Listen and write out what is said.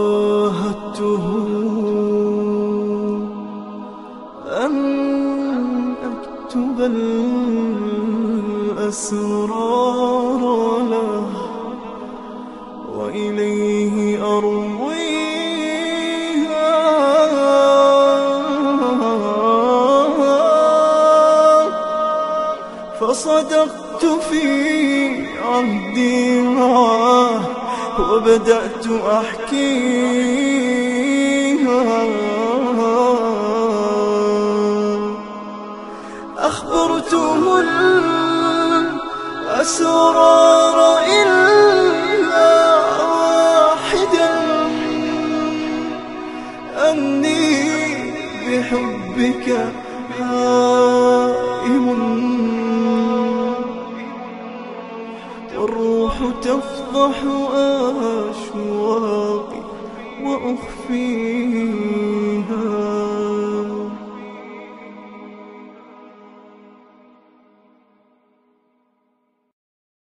عاهدته أن أكتب الأسرار له وإليه أرويها فصدقت في عهدي معه وبدأت أحكيها. أخبرته الأسرار إلا واحدا. أني بحبك تفضح أشواقي وأخفيها